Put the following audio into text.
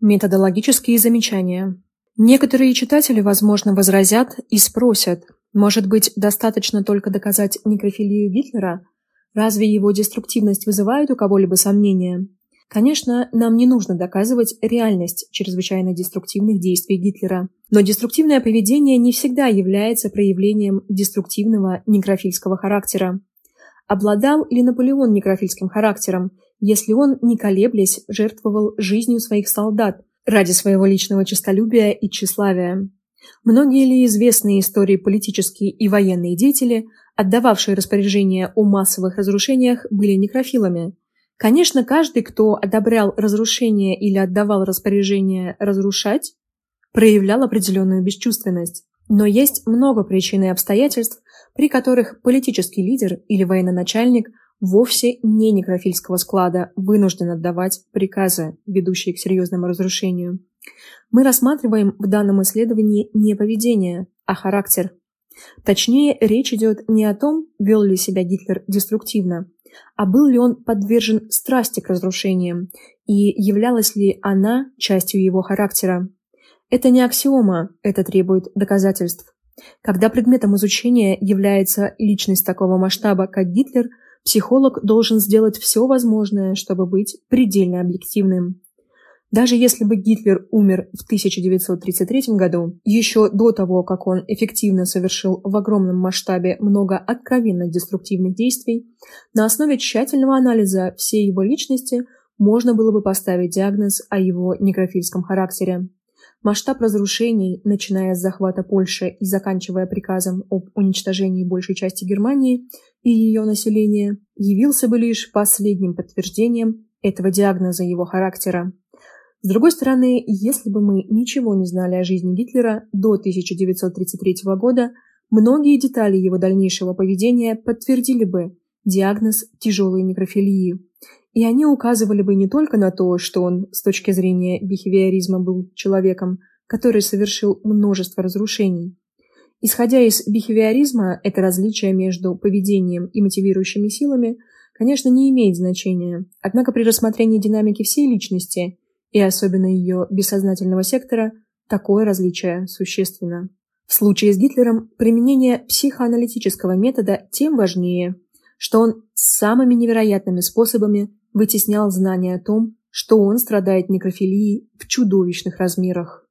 Методологические замечания. Некоторые читатели, возможно, возразят и спросят, может быть, достаточно только доказать некрофилию Гитлера? Разве его деструктивность вызывает у кого-либо сомнения? Конечно, нам не нужно доказывать реальность чрезвычайно деструктивных действий Гитлера. Но деструктивное поведение не всегда является проявлением деструктивного некрофильского характера. Обладал ли Наполеон некрофильским характером, если он, не колеблясь, жертвовал жизнью своих солдат ради своего личного честолюбия и тщеславия? Многие ли известные истории политические и военные деятели, отдававшие распоряжения о массовых разрушениях, были некрофилами? Конечно, каждый, кто одобрял разрушение или отдавал распоряжение разрушать, проявлял определенную бесчувственность. Но есть много причин и обстоятельств, при которых политический лидер или военачальник вовсе не некрофильского склада вынужден отдавать приказы, ведущие к серьезному разрушению. Мы рассматриваем в данном исследовании не поведение, а характер. Точнее, речь идет не о том, вел ли себя Гитлер деструктивно, а был ли он подвержен страсти к разрушениям и являлась ли она частью его характера. Это не аксиома, это требует доказательств. Когда предметом изучения является личность такого масштаба, как Гитлер, психолог должен сделать все возможное, чтобы быть предельно объективным. Даже если бы Гитлер умер в 1933 году, еще до того, как он эффективно совершил в огромном масштабе много откровенно деструктивных действий, на основе тщательного анализа всей его личности можно было бы поставить диагноз о его некрофильском характере. Масштаб разрушений, начиная с захвата Польши и заканчивая приказом об уничтожении большей части Германии и ее населения, явился бы лишь последним подтверждением этого диагноза его характера. С другой стороны, если бы мы ничего не знали о жизни Гитлера до 1933 года, многие детали его дальнейшего поведения подтвердили бы диагноз тяжелой некрофилии. И они указывали бы не только на то, что он с точки зрения бихевиоризма был человеком, который совершил множество разрушений. Исходя из бихевиоризма, это различие между поведением и мотивирующими силами, конечно, не имеет значения. Однако при рассмотрении динамики всей личности и особенно ее бессознательного сектора, такое различие существенно. В случае с Гитлером применение психоаналитического метода тем важнее, что он самыми невероятными способами вытеснял знание о том, что он страдает некрофилией в чудовищных размерах.